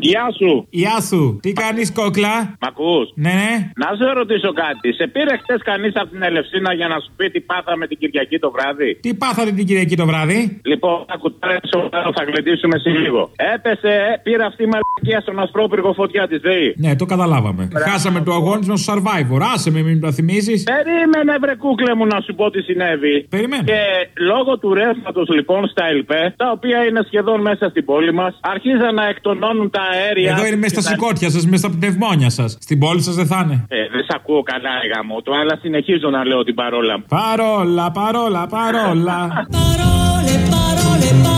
Γεια σου. Γεια σου. Τι κάνεις, κόκλα; Μ' ακούς; Ναι, ναι. Να σε ρωτήσω κάτι. Σε πήρε χτε κανείς από την Ελευσίνα για να σου πει τι πάθαμε την Κυριακή το βράδυ; Τι πάθατε την Κυριακή το βράδυ; Λοιπόν, ακουτάρε θα γλεντήσουμε σε λίγο. Έπεσε, ε, πήρε αυτή η μαλακία στον Ασπρόπυργο φωτιά της ΔΕΗ. Ναι, το καταλάβαμε. Χάσαμε το αγώνισμα στο survivor. Άσε με, μην το θυμίζεις. Περίμενε, βρε κούκλε μου, να σου πω τι συνέβη. Περιμένω. Και λόγω του ρεύματος λοιπόν στα ΕΛΠΕ, τα οποία είναι σχεδόν μέσα στην πόλη μας, αρχίζαν να εκτονώνουν τα αέρια. Εδώ είναι μέσα στα σηκώτια σας, μέσα στα πνευμόνια σας. Στην πόλη σας δεν θα είναι. Ε, δεν σε ακούω καλά, έγαμο το, αλλά συνεχίζω να λέω την παρόλα μου. Παρόλα, παρόλα, παρόλα. Parole, parole, parole.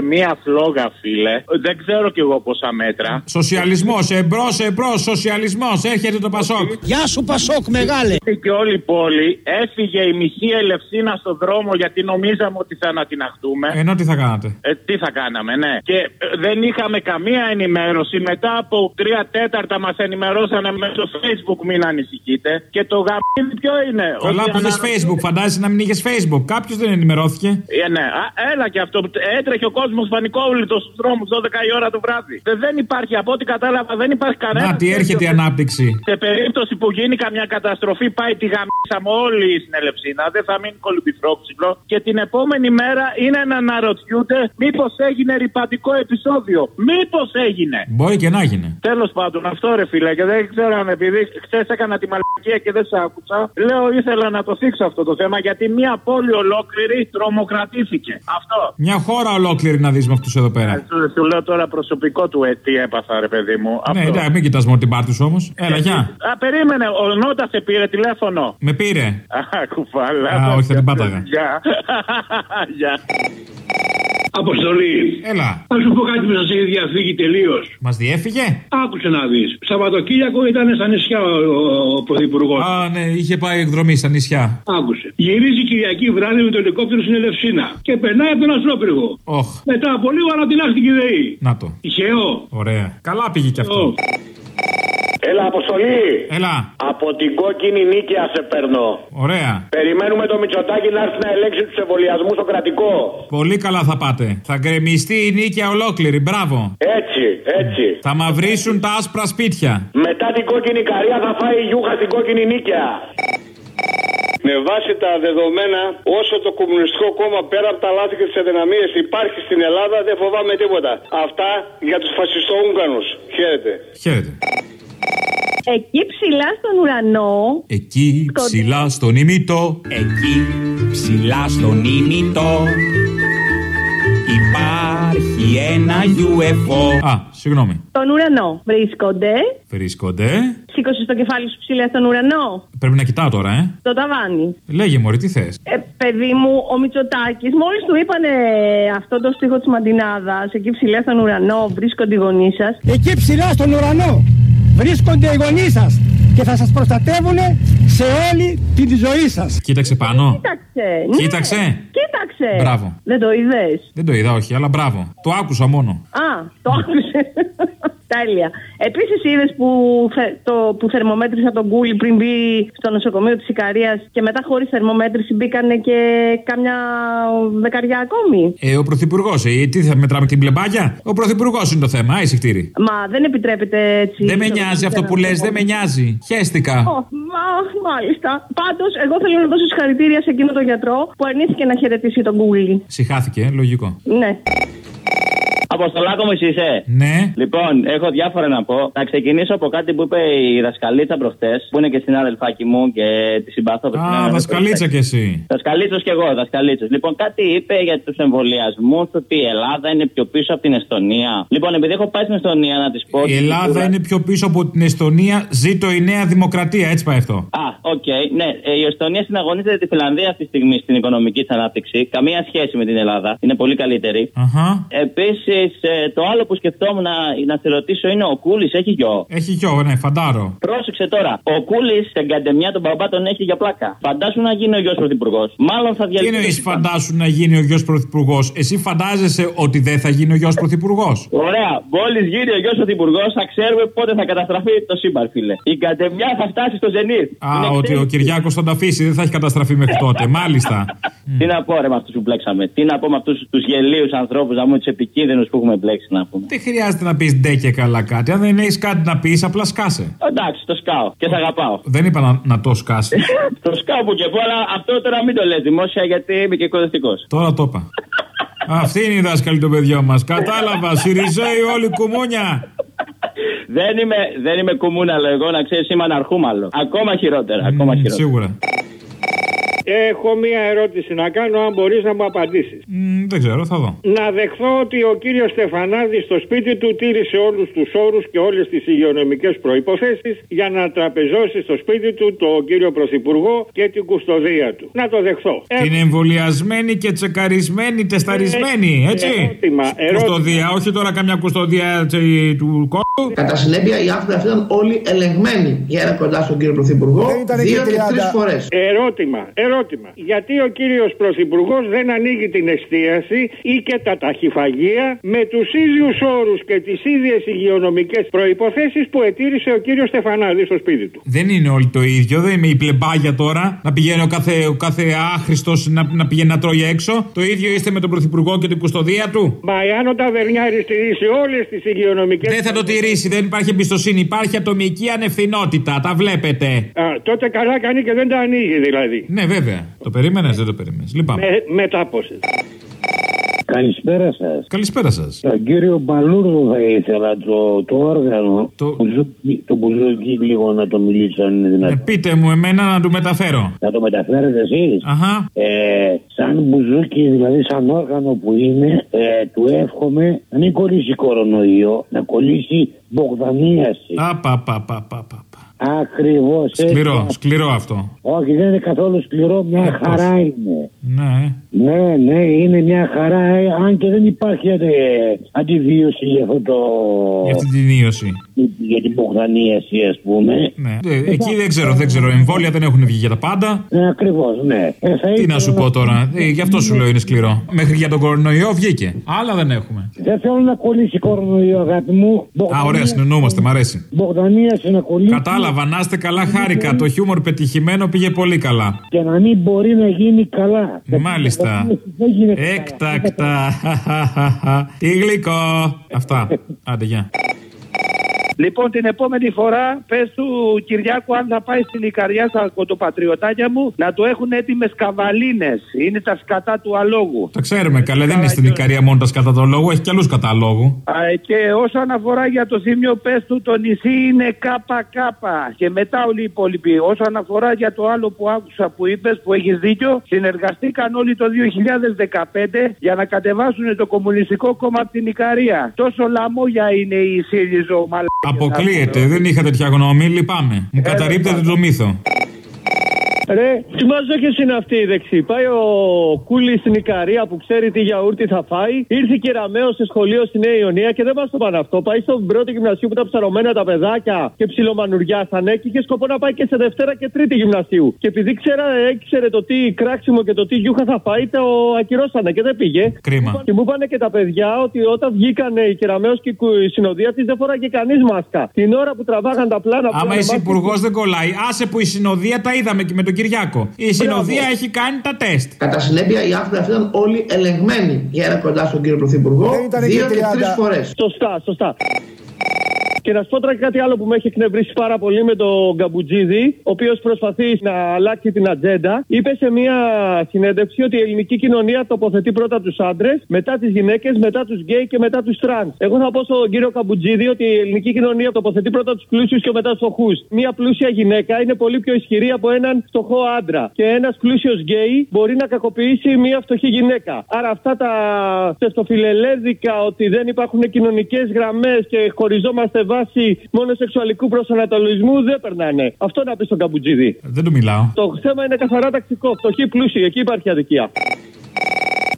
Βγήκε μία φλόγα, φίλε. Δεν ξέρω κι εγώ πόσα μέτρα. Σοσιαλισμός, εμπρό, εμπρό, σοσιαλισμός. Έρχεται το Πασόκ. Γεια σου Πασόκ μεγάλε. Και όλη η πόλη έφυγε η μισή Ελευσίνα στο δρόμο γιατί νομίζαμε ότι θα ανατιναχτούμε. Ενώ τι θα κάνατε; Ε, τι θα κάναμε, ναι. Και ε, δεν είχαμε καμία ενημέρωση. Μετά από τρία τέταρτα μας ενημερώσανε μέσω Facebook, μην ανησυχείτε. Και το γαμίδι ποιο είναι; Καλά Ότι που είχε ανα- Facebook, φαντάζεσαι να μην είχες Facebook. Κάποιος δεν ενημερώθηκε. Ε, ναι, Α, έλα και αυτό. Έτρεχε ο κόσμος πανικόβλητο στου δρόμους 12 η ώρα το βράδυ. Ε, δεν υπάρχει, από ό,τι κατάλαβα, δεν υπάρχει κανένα. Να, τι έρχεται η τέτοιο. ανάπτυξη. Σε περίπτωση που γίνει καμιά καταστροφή, πάει τη γαμίσαμε όλοι στην Ελευσίνα. Δεν θα μείνει κολυμπηθρόξυλο. Και την επόμενη μέρα είναι να αναρωτιούνται μήπως έγινε ρηπαντικό επεισόδιο. Μήπως έγινε. Μπορεί και να γίνει. Τέλος πάντων, αυτό ρε φίλε, και δεν ξέρω αν επειδή χθες έκανα τη μαλακία και δεν σ' άκουσα, λέω ήθελα να το θίξω αυτό το θέμα γιατί μια πόλη ολόκληρη τρομοκρατήθηκε. Αυτό. Μια χώρα ολόκληρη να δεις με αυτούς εδώ πέρα. Σου, σου λέω τώρα προσωπικό του ε, τι έπαθα, ρε παιδί μου. Ναι, Αυτό. εντάξει, μην κοιτάς μόνο την πάρτι όμως. Έλα, γεια. Α, περίμενε, ο Νότα σε πήρε τηλέφωνο. Με πήρε. Α, κουφάλα. Α, όχι, θα την πάταγα. Γεια. Γεια. Αποστολή. Έλα. Θα σου πω κάτι που σα έχει διαφύγει τελείως. Μας διέφυγε; Άκουσε να δεις. Σαββατοκύριακο ήταν στα νησιά ο, ο, ο Πρωθυπουργός. Α, ναι, είχε πάει εκδρομή στα νησιά. Άκουσε. Γυρίζει Κυριακή βράδυ με το ελικόπτερο στην Ελευσίνα και περνάει από τον Αστρόπυργο. Όχ, Μετά από λίγο ανατινάχθηκε η ΔΕΗ. να το. Τυχαίο. Ωραία. Καλά πήγε κι αυτό. Ω. Έλα, αποστολή. Έλα. Από την κόκκινη νίκαια σε παίρνω. Ωραία. Περιμένουμε το Μητσοτάκι να έρθει να ελέγξει τους εμβολιασμούς στο κρατικό. Πολύ καλά θα πάτε. Θα γκρεμιστεί η νίκαια ολόκληρη. Μπράβο. Έτσι, έτσι. Θα μαυρίσουν τα άσπρα σπίτια. Μετά την κόκκινη καρία θα φάει η γιούχα στην κόκκινη νίκαια. Με βάση τα δεδομένα, όσο το Κομμουνιστικό Κόμμα πέρα από τα λάθη και τις αδυναμίες υπάρχει στην Ελλάδα, δεν φοβάμαι τίποτα. Αυτά για τους φασιστοούγκανου. Χαίρετε. Χαίρετε. Εκεί ψηλά στον ουρανό Εκεί ψηλά στον ημιτό. Εκεί ψηλά στον ήμιτο υπάρχει ένα UFO. Α, συγγνώμη. Στον ουρανό βρίσκονται. Βρίσκονται. Σήκωσες το κεφάλι σου ψηλά στον ουρανό. Πρέπει να κοιτάω τώρα, ε. Το ταβάνι. Λέγε μωρή, τι θες; Ε, παιδί μου, ο Μητσοτάκης, μόλις του είπανε αυτό το στίχο της Μαντινάδας, εκεί ψηλά στον ουρανό βρίσκονται οι γονείς σας. Εκεί ψηλά στον ουρανό βρίσκονται οι γονείς σας και θα σας προστατεύουν σε όλη τη ζωή σας. Κοίταξε πάνω. Κοίταξε. ναι. Κοίταξε. Κοίταξε. Μπράβο. Δεν το είδες. Δεν το είδα, όχι, αλλά μπράβο. Το άκουσα μόνο. Α, το άκουσε. Τέλεια. Επίσης είδες που, θε- το, που θερμομέτρησα τον Κούλι πριν μπει στο νοσοκομείο της Ικαρίας και μετά χωρίς θερμομέτρηση μπήκανε και κάμια δεκαριά ακόμη; Ε, ο πρωθυπουργός, ε, τι θα μετράμε την πλεμπάγια. Ο πρωθυπουργός είναι το θέμα, άι κτήρι. Μα δεν επιτρέπεται έτσι. Δεν με στο- νοιάζει αυτό που λες, δεν με νοιάζει. Χαίστηκα. Ω, μα, μάλιστα. Πάντως, εγώ θέλω να δώσω συγχαρητήρια σε εκείνο τον γιατρό που αρνήθηκε να χαιρετήσει τον Κούλι. Συχάθηκε, ε, λογικό. Ναι. Αποστολάκο μου εσύ είσαι; Ναι. Λοιπόν, έχω διάφορα να πω. Θα ξεκινήσω από κάτι που είπε η δασκαλίτσα προχτές, που είναι και στην αδελφάκι μου και τη συμπαθώ. Α, δασκαλίτσα κι εσύ. Δασκαλίτσος κι εγώ, δασκαλίτσος. Λοιπόν, κάτι είπε για τους εμβολιασμούς, ότι η Ελλάδα είναι πιο πίσω από την Εστονία. Λοιπόν, επειδή έχω πάει στην Εστονία να της πω. Η Ελλάδα είναι πιο πίσω από την Εστονία. Ζήτω η νέα δημοκρατία, έτσι πάει αυτό. Α, οκ, ναι. Ε, Η Εστονία συναγωνίζεται τη Φιλανδία αυτή τη στιγμή στην οικονομική της ανάπτυξη. Καμία σχέση με την Ελλάδα. Είναι πολύ καλύτερη. Αχα. Επίσης, το άλλο που σκεφτόμουν να, να σε ρωτήσω είναι ο Κούλης έχει γιο; Έχει γιο, ναι, φαντάρο. Πρόσεξε τώρα. Ο Κούλης στην καντεμιά τον μπαμπά τον έχει για πλάκα. Φαντάσου να γίνει ο γιος πρωθυπουργός. Μάλλον θα Τι διαλύσει. εννοείς, φαντάσου να γίνει ο γιος πρωθυπουργός; Εσύ φαντάζεσαι ότι δεν θα γίνει ο γιος πρωθυπουργός; Ωραία. Μόλις γίνει ο γιος πρωθυπουργός, θα ξέρουμε πότε θα καταστραφεί το σύμπαν, φίλε. Η καντεμιά θα φτάσει στο ζενήθ. Α, Είναι ότι ο ξέρεις- Κυριάκος θα τα αφήσει, δεν θα έχει καταστραφεί μέχρι τότε. Μάλιστα. Τι να πω ρε με αυτούς που μπλέξαμε; Τι να πω με αυτούς τους γελίους ανθρώπους, να πούμε τους επικίνδυνους που έχουμε μπλέξει να πούμε. Δεν χρειάζεται να πεις ντε και καλά κάτι. Αν δεν έχεις κάτι να πεις, απλά σκάσε. Εντάξει, το σκάω και σε αγαπάω. Δεν είπα να, να το σκάσεις. το σκάω που και που, αλλά αυτό τώρα μην το λες δημόσια γιατί είμαι και εκπαιδευτικός. Τώρα το είπα. Αυτή είναι η δάσκαλη των παιδιών μας. Κατάλαβα. Σιριζέοι όλοι κουμούνια. δεν, είμαι, δεν είμαι κουμούναλο εγώ, να ξέρεις, είμαι αναρχούμαλο. Ακόμα χειρότερα. Ακόμα χειρότερα. Σίγουρα. Έχω μία ερώτηση να κάνω, αν μπορείς να μου απαντήσεις. Μ, δεν ξέρω, θα δω. Να δεχθώ ότι ο κύριος Στεφανάδης στο σπίτι του τήρησε όλους τους όρους και όλες τις υγειονομικές προϋποθέσεις για να τραπεζώσει στο σπίτι του τον κύριο Πρωθυπουργό και την κουστοδία του. Να το δεχθώ. Ε, Είναι εμβολιασμένη και τσεκαρισμένη, τεσταρισμένη, Ε, έτσι. ερώτημα, ερώτημα. Κουστοδία, όχι τώρα καμιά κουστοδία έτσι, του κόλλου. Κατά συνέπεια, οι άνθρωποι αυτοί ήταν όλοι ελεγμένοι για ένα κοντά στον κύριο Πρωθυπουργό δύο και τρεις φορές. Ερώτημα, ερώτημα. Γιατί ο κύριος Πρωθυπουργός δεν ανοίγει την εστίαση ή και τα ταχυφαγεία με τους ίδιους όρους και τις ίδιες υγειονομικές προϋποθέσεις που ετήρησε ο κύριος Στεφανάδης στο σπίτι του; Δεν είναι όλοι το ίδιο, δεν είμαι η πλεμπάγια τώρα. Να πηγαίνει ο κάθε, ο κάθε άχρηστος να, να πηγαίνει να τρώει έξω. Το ίδιο είστε με τον Πρωθυπουργό και την κουστοδία του; Μα εάν ο Ταβερνιάρης τηρήσει όλες τις υγειονομικές. Δεν θα το τηρήσει, δεν υπάρχει εμπιστοσύνη. Υπάρχει ατομική ανευθυνότητα. Τα βλέπετε. Α, τότε καλά κάνει και δεν τα ανοίγει δηλαδή. Ναι, βέβαια. Το περίμενες, δεν το περίμενες. Λυπάμαι. Με, μετάπωσες. Καλησπέρα σας. Καλησπέρα σας. Τον κύριο Μπαλούρδο θα ήθελα το, το όργανο. Το μπουζούκι, το μπουζούκι λίγο να το μιλήσω αν είναι δυνατόν. Πείτε μου εμένα να του μεταφέρω. Να το μεταφέρετε εσείς; Αχα. Ε, σαν μπουζούκι, δηλαδή σαν όργανο που είναι, ε, του εύχομαι να μην κολλήσει κορονοϊό, να κολλήσει μπογδανίαση. Απα, πα, πα, πα, πα. Ακριβώ. Σκληρό, σκληρό αυτό. Όχι, δεν είναι καθόλου σκληρό, μια Ε, χαρά πώς. είναι. Ναι. Ναι, ναι, είναι μια χαρά, ε, αν και δεν υπάρχει ε, αντιβίωση για αυτό το. Για αυτή την ίωση. για την μπογδανίαση, ας πούμε. Ναι. Ε, εκεί δεν ξέρω, δεν ξέρω. Εμβόλια δεν έχουν βγει για τα πάντα. Ναι, ακριβώς, ναι. Ε, θα Τι ήθελα να σου πω τώρα, ε, γι' αυτό σου λέω είναι σκληρό. Μέχρι για τον κορονοϊό βγήκε. Άλλα δεν έχουμε. Δεν θέλω να κολλήσει κορονοϊό, αγάπη μου. Α, ωραία, συνεννοούμαστε, μ' αρέσει. Μπογδανίαση να κολλήσει. Κατάλαβα, να είστε καλά, χάρηκα. Το χιούμορ πετυχημένο πήγε πολύ καλά. Και να μην μπορεί να γίνει καλά. Μάλιστα. Δεν γίνεται καλά. Έκτακτα. Τι γλυκό. Αυτά. Άντε, γεια. Λοιπόν, την επόμενη φορά πες του Κυριάκου, αν θα πάει στην Ικαριά στα κοντοπατριωτάκια μου, να του έχουν έτοιμες καβαλίνες. Είναι τα σκατά του αλόγου. Τα ξέρουμε καλά, δεν είναι στην Ικαρία μόνο τα σκατά του λόγου, έχει κι άλλους κατά λόγου. Α, Και όσον αφορά για το θύμιο, πες του το νησί είναι ΚΚ. Και μετά όλοι οι υπόλοιποι. Όσον αφορά για το άλλο που άκουσα που είπες, που έχεις δίκιο, συνεργαστήκαν όλοι το 2015 για να κατεβάσουν το Κομμουνιστικό Κόμμα από την Ικαρία. Τόσο λαμόγια είναι η ΣΥΡΙΖΟ, μαλάκα. Αποκλείεται, δεν είχα τέτοια γνώμη, λυπάμαι. Μου καταρρύπτεται το μύθο. Ρε, τι μαζόχε είναι αυτή η δεξί. Πάει ο Κούλη στην Ικαρία που ξέρει τι γιαούρτι θα φάει. Ήρθε και ραμαίο σε σχολείο στη Νέα Ιωνία και δεν μα το πάνε αυτό. Πάει στον πρώτο γυμνασίου που ήταν ψαρωμένα τα παιδάκια και ψιλομανουριάσανε και είχε σκοπό να πάει και σε Δευτέρα και Τρίτη γυμνασίου. Και επειδή ξέρα, έξερε το τι κράξιμο και το τι γιούχα θα φάει, το ακυρώσανε και δεν πήγε. Κρίμα. Και μου είπανε και τα παιδιά ότι όταν βγήκαν η Κεραμαίο και η συνοδεία της δεν φοράγε κανείς μάσκα. Την ώρα που τραβάγαν τα πλάνα που Άμα ήταν είσαι μάσκα- υπουργός δεν κολλάει. Άσε που η συνοδεία τα είδαμε και με τον Κυριάκο. Η συνοδεία έχει κάνει τα τεστ. Κατά συνέπεια, οι άνθρωποι αυτοί ήταν όλοι ελεγμένοι για ένα κοντά στον κύριο Πρωθυπουργό δύο και τρεις φορές. Σωστά, σωστά. Και να σου πω τώρα και κάτι άλλο που με έχει εκνευρίσει πάρα πολύ με τον Καπουτζίδη, ο οποίος προσπαθεί να αλλάξει την ατζέντα. Είπε σε μια συνέντευξη ότι η ελληνική κοινωνία τοποθετεί πρώτα τους άντρες, μετά τις γυναίκες, μετά τους γκέι και μετά τους τρανς. Εγώ θα πω στον κύριο Καπουτζίδη ότι η ελληνική κοινωνία τοποθετεί πρώτα τους πλούσιους και μετά τους φτωχούς. Μια πλούσια γυναίκα είναι πολύ πιο ισχυρή από έναν φτωχό άντρα. Και ένας πλούσιος γκέι μπορεί να κακοποιήσει μια φτωχή γυναίκα. Άρα αυτά τα τεστοφιλελέδικα ότι δεν υπάρχουν κοινωνικές γραμμές και χωριζόμαστε βάσει μόνο σεξουαλικού προσανατολισμού δεν περνάνε. Αυτό να πεις στον Καμπουτζίδη. Δεν του μιλάω. Το θέμα είναι καθαρά ταξικό. Φτωχή πλούσιοι, εκεί υπάρχει αδικία.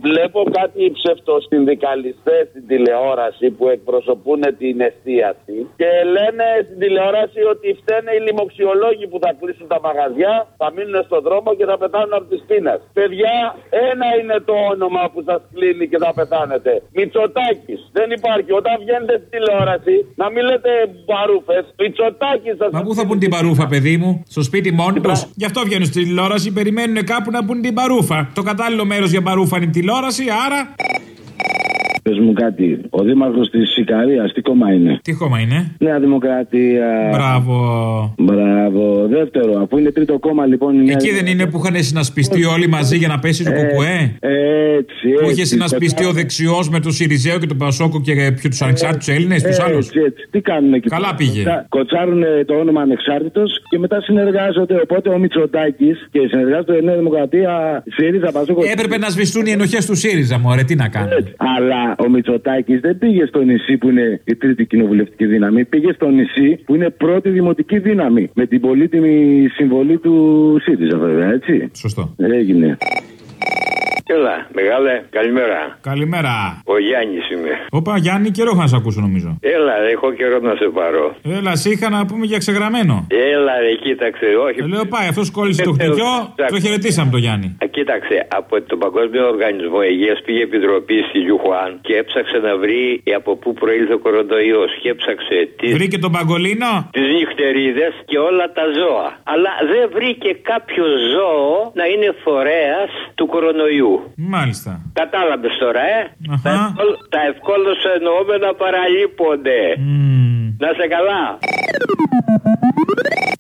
Βλέπω κάτι ψευτοσυνδικαλιστές στην τηλεόραση που εκπροσωπούν την εστίαση και λένε στην τηλεόραση ότι φταίνε οι λοιμοξιολόγοι που θα κλείσουν τα μαγαζιά, θα μείνουν στον δρόμο και θα πεθάνουν από τις πείνα. Παιδιά, ένα είναι το όνομα που σας κλείνει και θα πεθάνετε. Μητσοτάκης. Δεν υπάρχει. Όταν βγαίνετε στην τηλεόραση, να μην λέτε μπαρούφες. Μητσοτάκης σας Μα πού θα πούν την παρούφα, παιδί μου, στο σπίτι μόνοι τους; Γι' αυτό βγαίνουν στη τηλεόραση, περιμένουν κάπου να πούν την παρούφα. Το κατάλληλο μέρος για παρούφα είναι η τηλεόραση, άρα. Πες μου κάτι. Ο δήμαρχος της Ικαρίας, τι κόμμα είναι; Τι χώμα είναι; Νέα Δημοκρατία. Μπράβο. Μπράβο. Δεύτερο, αφού είναι τρίτο κόμμα λοιπόν. η Νέα Εκεί δεν είναι που είχαν συνασπιστεί όλοι μαζί για να πέσει το κουκουέ; Έτσι, Που είχε έτσι, συνασπιστεί ο δεξιός με τον Σιριζέο και τον Πασόκο και ποιο τους ανεξάρτητους Έλληνες, τους άλλους; Έτσι, έτσι. Τι κάνουν εκεί. Καλά πήγε. Κοτσάρουν το όνομα ανεξάρτητος και μετά συνεργάζονται. Οπότε ο Μητσοτάκης και συνεργάζονται η Νέα Δημοκρατία, ΣΥΡΙΖΑ, Πασόκο. Έπρεπε να σβηστούν οι ενοχές του ΣΥΡΙΖΑ, μωρέ, τι να κάνουν. Αλλά ο Μητσοτάκης δεν πήγε στο νησί που είναι η τρίτη κοινοβουλευτική δύναμη. Πήγε στο νησί που είναι πρώτη δημοτική δύναμη. Με την πολύτιμη συμβολή του ΣΥΡΙΖΑ, βέβαια, έτσι. Σωστό. Έγινε. Έλα, μεγάλε, καλημέρα. Καλημέρα. Ο Γιάννης είμαι. Όπα, Γιάννη, καιρό είχα να σε ακούσω νομίζω. Έλα, ρε, έχω καιρό να σε πάρω. Έλα, σε είχα να πούμε για ξεγραμμένο. Έλα, ρε, κοίταξε, όχι. Ε, λέω πάει, αυτός κόλλησε το χτυκιό, το χαιρετήσαμε το Γιάννη. Α, Κοίταξε, από τον Παγκόσμιο Οργανισμό Υγείας πήγε επιτροπή στη Γιουχουάν και έψαξε να βρει από πού προήλθε ο κορονοϊός. Και έψαξε τις. Βρήκε τον Παγκολίνο; Τις νυχτερίδες και όλα τα ζώα. Αλλά δεν βρήκε κάποιο ζώο να είναι φορέας του κορονοϊού. Μάλιστα. Κατάλαβες τώρα, ε; Τα, ευκόλ- τα ευκόλω εννοούμενα παραλείπονται. Να σε καλά.